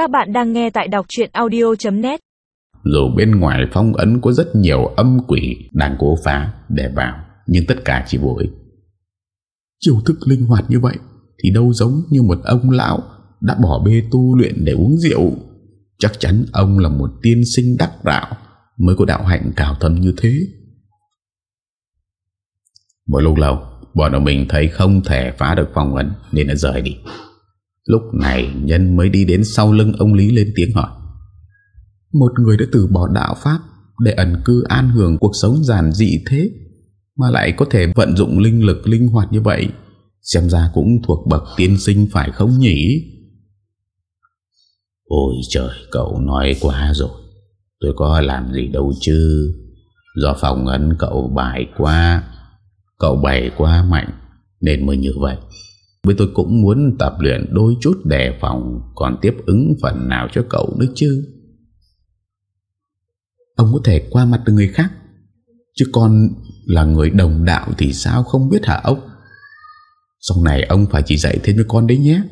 Các bạn đang nghe tại đọc chuyện audio.net Dù bên ngoài phong ấn có rất nhiều âm quỷ đang cố phá để vào, nhưng tất cả chỉ vô ích. Chiêu thức linh hoạt như vậy thì đâu giống như một ông lão đã bỏ bê tu luyện để uống rượu. Chắc chắn ông là một tiên sinh đắc đạo mới có đạo hạnh cao thâm như thế. Một lúc lâu, bọn ông mình thấy không thể phá được phong ấn nên đã rời đi. Lúc này nhân mới đi đến sau lưng ông Lý lên tiếng hỏi. Một người đã từ bỏ đạo Pháp Để ẩn cư an hưởng cuộc sống giản dị thế Mà lại có thể vận dụng linh lực linh hoạt như vậy Xem ra cũng thuộc bậc tiên sinh phải không nhỉ? Ôi trời cậu nói quá rồi. Tôi có làm gì đâu chứ. Do phòng ấn cậu bài quá Cậu bày quá mạnh Nên mới như vậy với tôi cũng muốn tập luyện đôi chút đề phòng Còn tiếp ứng phần nào cho cậu nữa chứ. Ông có thể qua mặt được người khác. Chứ con là người đồng đạo thì sao không biết hả ông? Sau này ông phải chỉ dạy thêm cho con đấy nhé.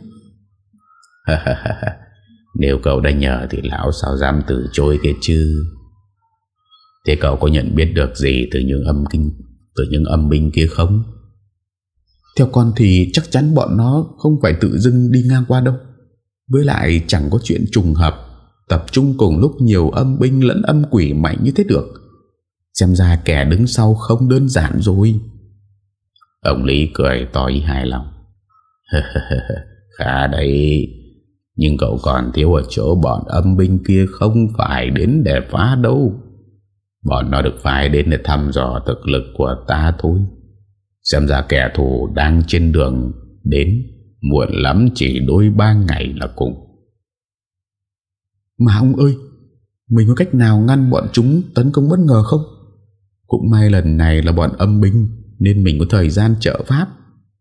Nếu cậu đã nhờ thì lão sao dám từ chối kia chứ? Thế cậu có nhận biết được gì từ những âm kinh, Từ những âm binh kia không? Theo con thì chắc chắn bọn nó không phải tự dưng đi ngang qua đâu. Với lại chẳng có chuyện trùng hợp, tập trung cùng lúc nhiều âm binh lẫn âm quỷ mạnh như thế được. Xem ra kẻ đứng sau không đơn giản rồi. Ông Lý cười to ý hài lòng. Khá đấy. Nhưng cậu còn thiếu ở chỗ bọn âm binh kia không phải đến để phá đâu. Bọn nó được phái đến để thăm dò thực lực của ta thôi. Xem ra kẻ thù đang trên đường đến Muộn lắm chỉ đôi ba ngày là cùng. Mà ông ơi Mình có cách nào ngăn bọn chúng tấn công bất ngờ không? Cũng may lần này là bọn âm binh Nên mình có thời gian trợ pháp.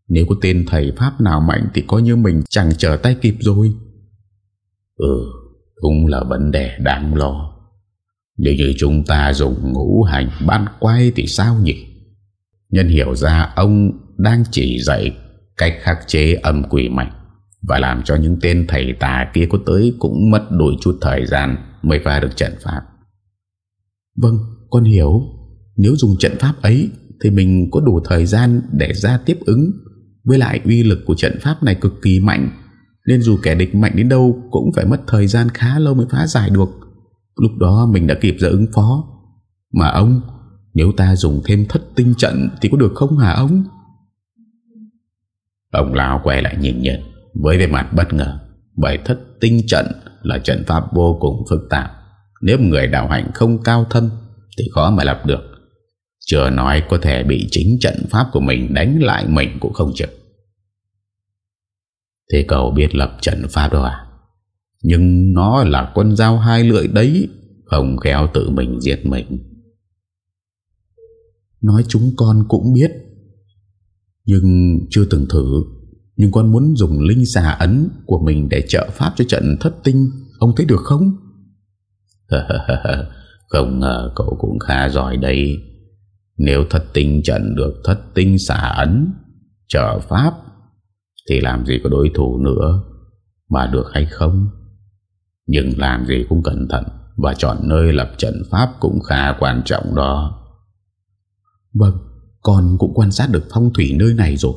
Nếu có tên thầy pháp nào mạnh Thì coi như mình chẳng trở tay kịp rồi. Ừ Cũng là vấn đề đáng lo. Nếu như chúng ta dùng ngũ hành ban quay Thì sao nhỉ Nhân hiểu ra ông đang chỉ dạy cách khắc chế âm quỷ mạnh và làm cho những tên thầy tà kia có tới cũng mất đôi chút thời gian mới phá được trận pháp. Vâng, con hiểu. Nếu dùng trận pháp ấy thì mình có đủ thời gian để ra tiếp ứng. Với lại uy lực của trận pháp này cực kỳ mạnh nên dù kẻ địch mạnh đến đâu cũng phải mất thời gian khá lâu mới phá giải được. Lúc đó mình đã kịp ra ứng phó. Mà ông nếu ta dùng thêm thất tinh trận Thì có được không hả ông? Ông lão quay lại nhìn nhận Với vẻ mặt bất ngờ. Bởi thất tinh trận là trận pháp vô cùng phức tạp. Nếu người đạo hành không cao thâm Thì khó mà lập được. Chưa nói có thể bị chính trận pháp của mình đánh lại mình cũng không chừng. Thế cậu biết lập trận pháp đó à? Nhưng nó là con dao hai lưỡi đấy, Không khéo tự mình giết mình. Nói chúng con cũng biết. Nhưng chưa từng thử. Nhưng con muốn dùng linh xà ấn Của mình để trợ pháp cho trận thất tinh. Ông thấy được không? Không ngờ cậu cũng khá giỏi đây Nếu thất tinh trận được thất tinh xà ấn, Trợ pháp, Thì làm gì có đối thủ nữa. Mà được hay không? Nhưng làm gì cũng cẩn thận. Và chọn nơi lập trận pháp cũng khá quan trọng đó. Vâng Con cũng quan sát được phong thủy nơi này rồi.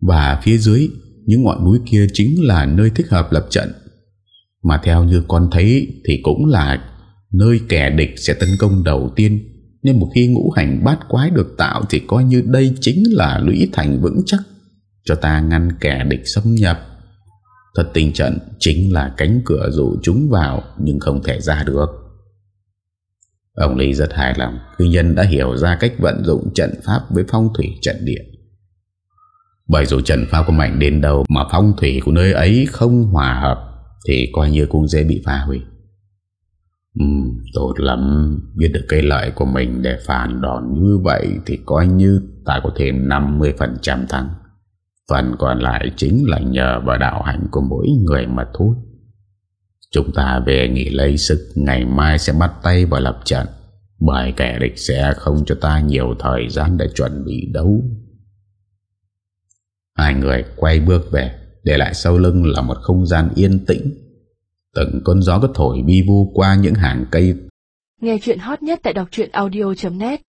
Và phía dưới, Những ngọn núi kia chính là nơi thích hợp lập trận. Mà theo như con thấy Thì cũng là Nơi kẻ địch sẽ tấn công đầu tiên. Nên một khi ngũ hành bát quái được tạo Thì coi như đây chính là lũy thành vững chắc Cho ta ngăn kẻ địch xâm nhập. Thật tình trận chính là cánh cửa dụ chúng vào Nhưng không thể ra được. Ông Lý rất hài lòng khi nhân đã hiểu ra cách vận dụng trận pháp với phong thủy trận địa. Bởi dù trận pháp của mạnh đến đâu mà phong thủy của nơi ấy không hòa hợp thì coi như cũng dễ bị phá hủy. Uhm, tốt lắm, biết được cái lợi của mình để phản đòn như vậy thì coi như ta có thêm 50% thắng. Phần còn lại chính là nhờ vào đạo hạnh của mỗi người mà thôi. Chúng ta về nghỉ lấy sức, Ngày mai sẽ bắt tay vào lập trận. Bởi kẻ địch sẽ không cho ta nhiều thời gian để chuẩn bị đấu Hai người quay bước về, Để lại sau lưng là một không gian yên tĩnh. Từng cơn gió cứ thổi bi vu qua những hàng cây. Nghe chuyện hot nhất tại đọc audio.net